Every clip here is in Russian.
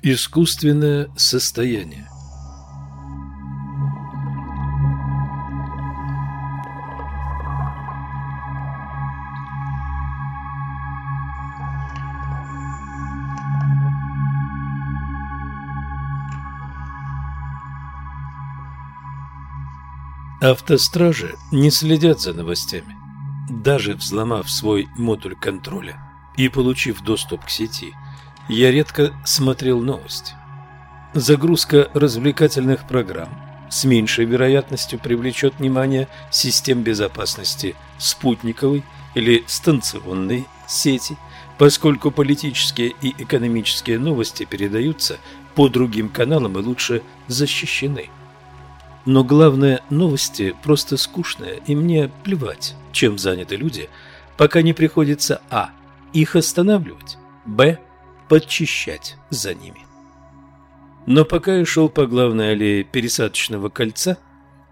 Искусственное состояние Автостражи не следят за новостями. Даже взломав свой модуль контроля и получив доступ к сети, я редко смотрел новости. Загрузка развлекательных программ с меньшей вероятностью привлечет внимание систем безопасности спутниковой или станционной сети, поскольку политические и экономические новости передаются по другим каналам и лучше защищены. Но главное, новости просто скучные, и мне плевать, чем заняты люди, пока не приходится а. их останавливать, б. Подчищать за ними. Но пока я шел по главной аллее пересадочного кольца,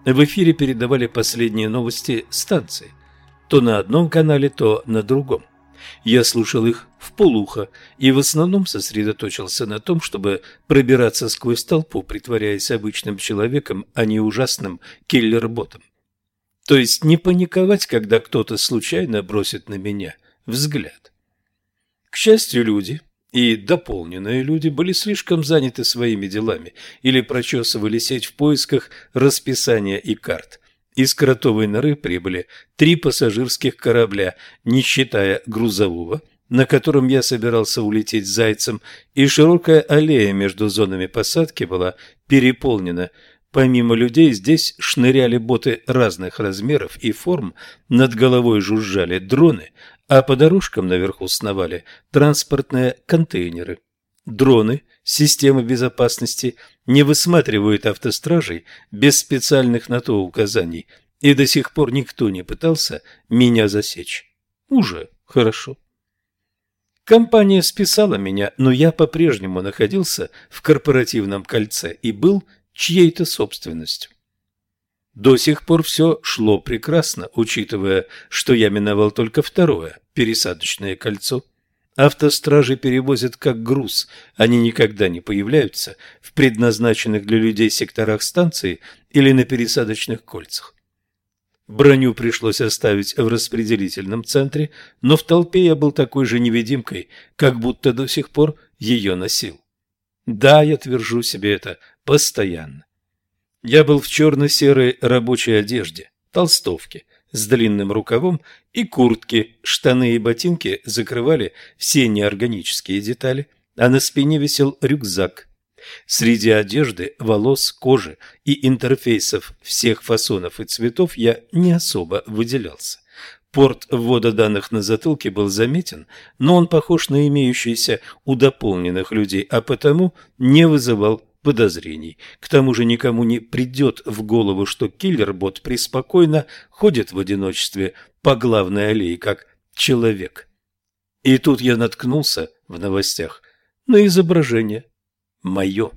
в эфире передавали последние новости станции, то на одном канале, то на другом. Я слушал их в полухо и в основном сосредоточился на том, чтобы пробираться сквозь толпу, притворяясь обычным человеком, а не ужасным киллер-ботом. То есть не паниковать, когда кто-то случайно бросит на меня взгляд. К счастью, люди и дополненные люди были слишком заняты своими делами или прочесывали сеть в поисках расписания и карт – из кротовой норы прибыли три пассажирских корабля, не считая грузового, на котором я собирался улететь зайцем, и широкая аллея между зонами посадки была переполнена. Помимо людей здесь шныряли боты разных размеров и форм, над головой жужжали дроны, а по дорожкам наверху сновали транспортные контейнеры. Дроны – системы безопасности не высматривают автостражей без специальных на то указаний, и до сих пор никто не пытался меня засечь. Уже хорошо. Компания списала меня, но я по-прежнему находился в корпоративном кольце и был чьей-то собственностью. До сих пор все шло прекрасно, учитывая, что я миновал только второе пересадочное кольцо – Автостражи перевозят как груз, они никогда не появляются в предназначенных для людей секторах станции или на пересадочных кольцах. Броню пришлось оставить в распределительном центре, но в толпе я был такой же невидимкой, как будто до сих пор ее носил. Да, я твержу себе это постоянно. Я был в черно-серой рабочей одежде, толстовке, с длинным рукавом и куртки, штаны и ботинки закрывали все неорганические детали, а на спине висел рюкзак. Среди одежды, волос, кожи и интерфейсов всех фасонов и цветов я не особо выделялся. Порт ввода данных на затылке был заметен, но он похож на имеющийся у дополненных людей, а потому не вызывал подозрений. К тому же никому не придет в голову, что киллер-бот преспокойно ходит в одиночестве по главной аллее, как человек. И тут я наткнулся в новостях на изображение мое.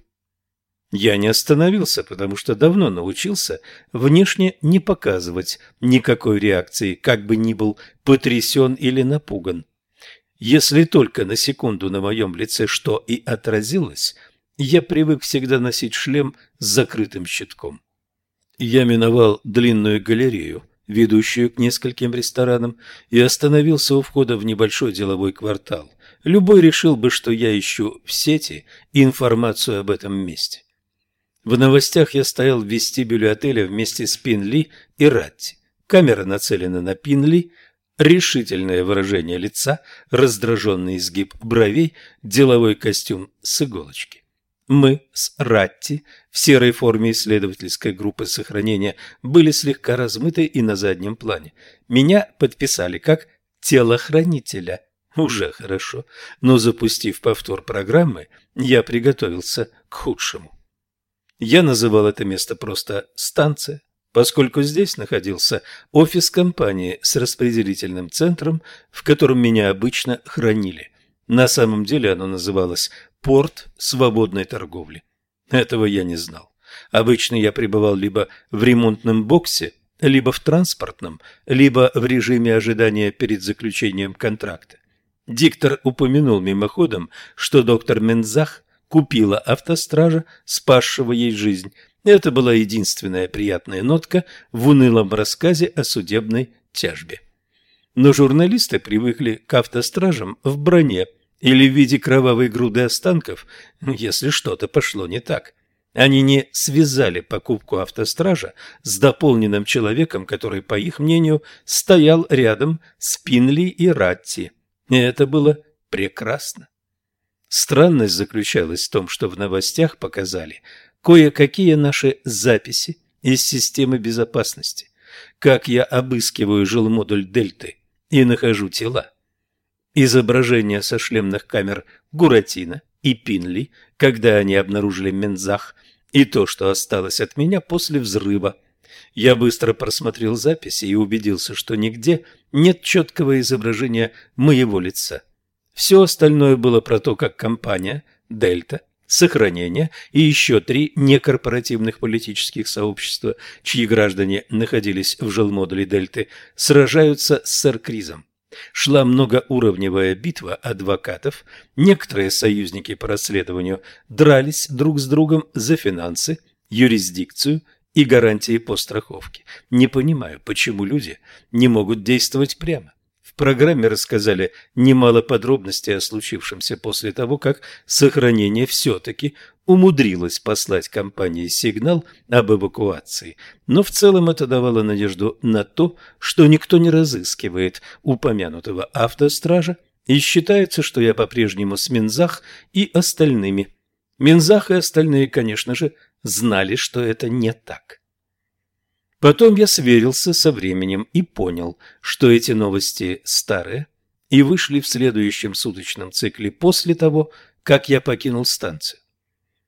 Я не остановился, потому что давно научился внешне не показывать никакой реакции, как бы ни был потрясен или напуган. Если только на секунду на моем лице что и отразилось – я привык всегда носить шлем с закрытым щитком. Я миновал длинную галерею, ведущую к нескольким ресторанам, и остановился у входа в небольшой деловой квартал. Любой решил бы, что я ищу в сети информацию об этом месте. В новостях я стоял в вестибюле отеля вместе с Пинли и Ратти. Камера нацелена на Пинли, решительное выражение лица, раздраженный изгиб бровей, деловой костюм с иголочки. Мы с Ратти в серой форме исследовательской группы сохранения были слегка размыты и на заднем плане. Меня подписали как телохранителя. Уже хорошо, но запустив повтор программы, я приготовился к худшему. Я называл это место просто «станция», поскольку здесь находился офис компании с распределительным центром, в котором меня обычно хранили. На самом деле оно называлось порт свободной торговли. Этого я не знал. Обычно я пребывал либо в ремонтном боксе, либо в транспортном, либо в режиме ожидания перед заключением контракта. Диктор упомянул мимоходом, что доктор Мензах купила автостража, спасшего ей жизнь. Это была единственная приятная нотка в унылом рассказе о судебной тяжбе. Но журналисты привыкли к автостражам в броне или в виде кровавой груды останков, если что-то пошло не так. Они не связали покупку автостража с дополненным человеком, который, по их мнению, стоял рядом с Пинли и Ратти. И это было прекрасно. Странность заключалась в том, что в новостях показали кое-какие наши записи из системы безопасности, как я обыскиваю жилмодуль Дельты и нахожу тела. Изображения со шлемных камер Гуратино и Пинли, когда они обнаружили Мензах, и то, что осталось от меня после взрыва. Я быстро просмотрел записи и убедился, что нигде нет четкого изображения моего лица. Все остальное было про то, как компания «Дельта», «Сохранение» и еще три некорпоративных политических сообщества, чьи граждане находились в жилмодуле «Дельты», сражаются с сэр-кризом. Шла многоуровневая битва адвокатов, некоторые союзники по расследованию дрались друг с другом за финансы, юрисдикцию и гарантии по страховке. Не понимаю, почему люди не могут действовать прямо программе рассказали немало подробностей о случившемся после того, как сохранение все-таки умудрилось послать компании сигнал об эвакуации, но в целом это давало надежду на то, что никто не разыскивает упомянутого автостража, и считается, что я по-прежнему с Минзах и остальными. Минзах и остальные, конечно же, знали, что это не так. Потом я сверился со временем и понял, что эти новости старые и вышли в следующем суточном цикле после того, как я покинул станцию.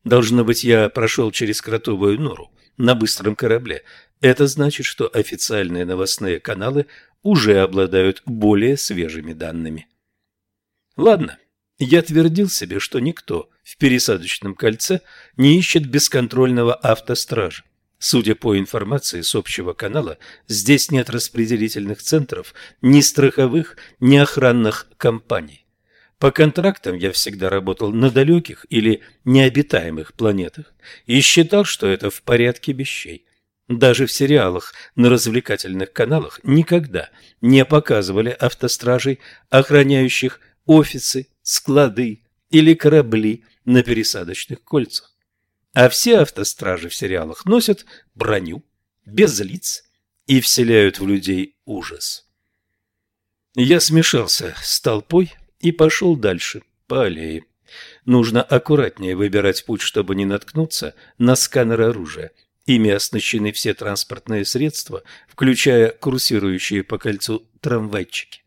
Должно быть, я прошел через кротовую нору на быстром корабле. Это значит, что официальные новостные каналы уже обладают более свежими данными. Ладно, я твердил себе, что никто в пересадочном кольце не ищет бесконтрольного автостража. Судя по информации с общего канала, здесь нет распределительных центров, ни страховых, ни охранных компаний. По контрактам я всегда работал на далеких или необитаемых планетах и считал, что это в порядке вещей. Даже в сериалах на развлекательных каналах никогда не показывали автостражей, охраняющих офисы, склады или корабли на пересадочных кольцах. А все автостражи в сериалах носят броню, без лиц и вселяют в людей ужас. Я смешался с толпой и пошел дальше, по аллее. Нужно аккуратнее выбирать путь, чтобы не наткнуться на сканер оружия. Ими оснащены все транспортные средства, включая курсирующие по кольцу трамвайчики.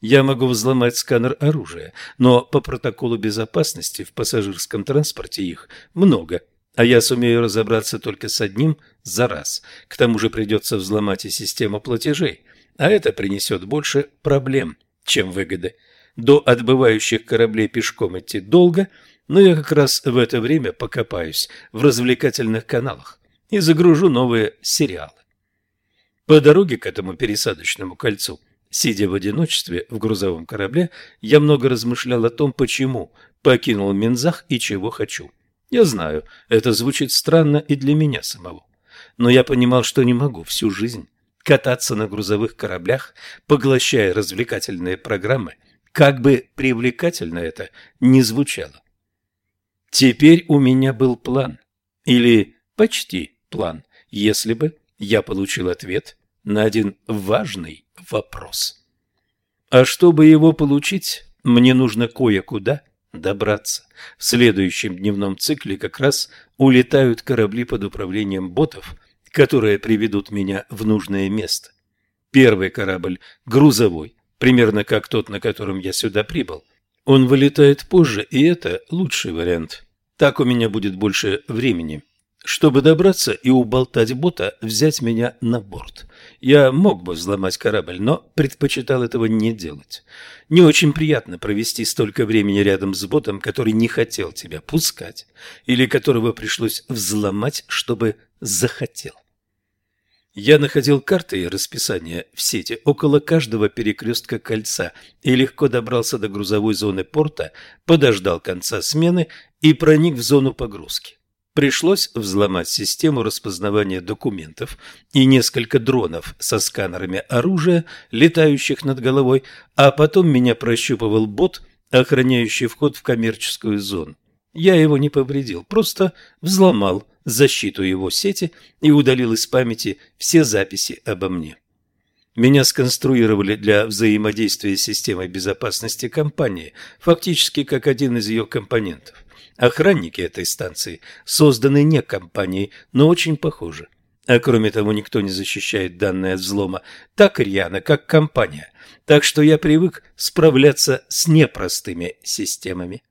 Я могу взломать сканер оружия, но по протоколу безопасности в пассажирском транспорте их много, а я сумею разобраться только с одним за раз. К тому же придется взломать и систему платежей, а это принесет больше проблем, чем выгоды. До отбывающих кораблей пешком идти долго, но я как раз в это время покопаюсь в развлекательных каналах и загружу новые сериалы. По дороге к этому пересадочному кольцу Сидя в одиночестве в грузовом корабле, я много размышлял о том, почему покинул Минзах и чего хочу. Я знаю, это звучит странно и для меня самого, но я понимал, что не могу всю жизнь кататься на грузовых кораблях, поглощая развлекательные программы, как бы привлекательно это ни звучало. Теперь у меня был план, или почти план, если бы я получил ответ на один важный вопрос. А чтобы его получить, мне нужно кое-куда добраться. В следующем дневном цикле как раз улетают корабли под управлением ботов, которые приведут меня в нужное место. Первый корабль грузовой, примерно как тот, на котором я сюда прибыл. Он вылетает позже, и это лучший вариант. Так у меня будет больше времени чтобы добраться и уболтать бота взять меня на борт. Я мог бы взломать корабль, но предпочитал этого не делать. Не очень приятно провести столько времени рядом с ботом, который не хотел тебя пускать, или которого пришлось взломать, чтобы захотел. Я находил карты и расписание в сети около каждого перекрестка кольца и легко добрался до грузовой зоны порта, подождал конца смены и проник в зону погрузки. Пришлось взломать систему распознавания документов и несколько дронов со сканерами оружия, летающих над головой, а потом меня прощупывал бот, охраняющий вход в коммерческую зону. Я его не повредил, просто взломал защиту его сети и удалил из памяти все записи обо мне. Меня сконструировали для взаимодействия с системой безопасности компании, фактически как один из ее компонентов. Охранники этой станции созданы не компанией, но очень похожи. А кроме того, никто не защищает данные от взлома так рьяно, как компания. Так что я привык справляться с непростыми системами.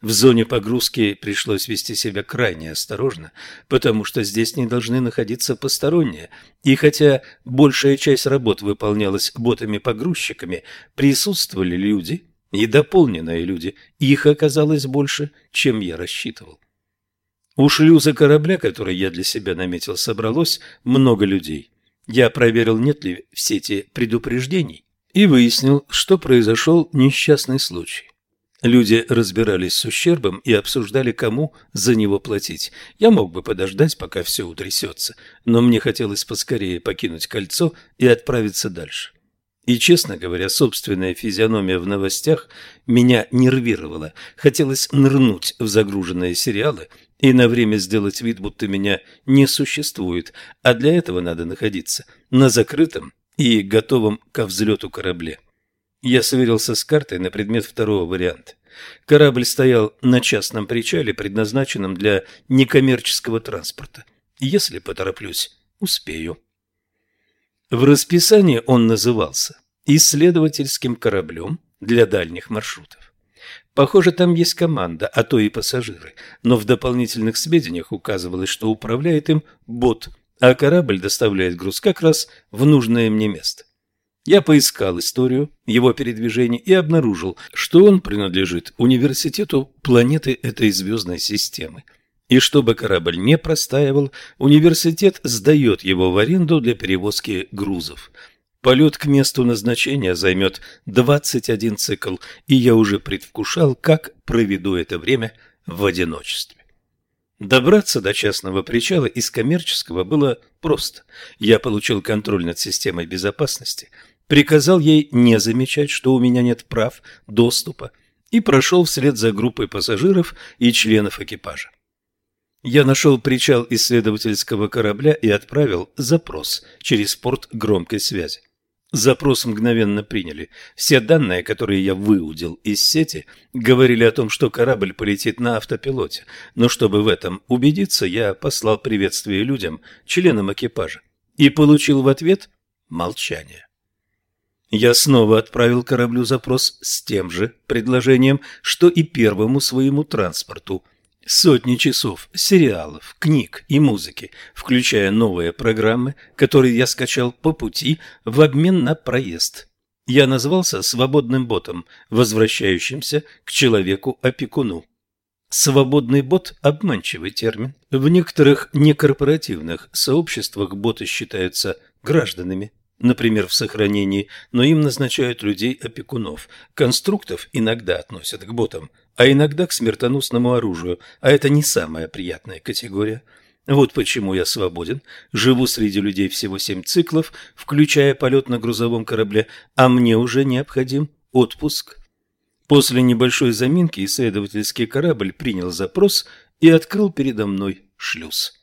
В зоне погрузки пришлось вести себя крайне осторожно, потому что здесь не должны находиться посторонние. И хотя большая часть работ выполнялась ботами-погрузчиками, присутствовали люди, и дополненные люди, их оказалось больше, чем я рассчитывал. У шлюза корабля, который я для себя наметил, собралось много людей. Я проверил, нет ли в сети предупреждений, и выяснил, что произошел несчастный случай. Люди разбирались с ущербом и обсуждали, кому за него платить. Я мог бы подождать, пока все утрясется, но мне хотелось поскорее покинуть кольцо и отправиться дальше. И, честно говоря, собственная физиономия в новостях меня нервировала. Хотелось нырнуть в загруженные сериалы и на время сделать вид, будто меня не существует, а для этого надо находиться на закрытом и готовом ко взлету корабле. Я сверился с картой на предмет второго варианта. Корабль стоял на частном причале, предназначенном для некоммерческого транспорта. Если потороплюсь, успею. В расписании он назывался исследовательским кораблем для дальних маршрутов. Похоже, там есть команда, а то и пассажиры, но в дополнительных сведениях указывалось, что управляет им бот, а корабль доставляет груз как раз в нужное мне место. Я поискал историю его передвижений и обнаружил, что он принадлежит университету планеты этой звездной системы – и чтобы корабль не простаивал, университет сдает его в аренду для перевозки грузов. Полет к месту назначения займет 21 цикл, и я уже предвкушал, как проведу это время в одиночестве. Добраться до частного причала из коммерческого было просто. Я получил контроль над системой безопасности, приказал ей не замечать, что у меня нет прав доступа, и прошел вслед за группой пассажиров и членов экипажа. Я нашел причал исследовательского корабля и отправил запрос через порт громкой связи. Запрос мгновенно приняли. Все данные, которые я выудил из сети, говорили о том, что корабль полетит на автопилоте. Но чтобы в этом убедиться, я послал приветствие людям, членам экипажа, и получил в ответ молчание. Я снова отправил кораблю запрос с тем же предложением, что и первому своему транспорту – Сотни часов сериалов, книг и музыки, включая новые программы, которые я скачал по пути в обмен на проезд. Я назвался свободным ботом, возвращающимся к человеку-опекуну. Свободный бот – обманчивый термин. В некоторых некорпоративных сообществах боты считаются гражданами, например, в сохранении, но им назначают людей-опекунов. Конструктов иногда относят к ботам, а иногда к смертоносному оружию, а это не самая приятная категория. Вот почему я свободен, живу среди людей всего семь циклов, включая полет на грузовом корабле, а мне уже необходим отпуск. После небольшой заминки исследовательский корабль принял запрос и открыл передо мной шлюз.